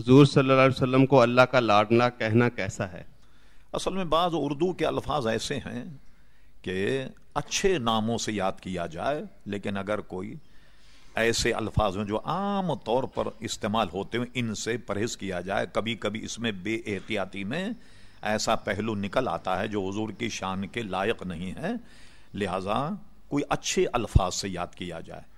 حضور صلی اللہ علیہ وسلم کو اللہ کا لاڈنا کہنا کیسا ہے؟ اصل میں بعض اردو کے الفاظ ایسے ہیں کہ اچھے ناموں سے یاد کیا جائے، لیکن اگر کوئی ایسے الفاظ ہیں جو عام طور پر استعمال ہوتے ہیں، ان سے پرہیز کیا جائے، کبھی کبھی اس میں بے احتیاطی میں ایسا پہلو نکل آتا ہے جو حضور کی شان کے لائق نہیں ہے، لہذا کوئی اچھے الفاظ سے یاد کیا جائے۔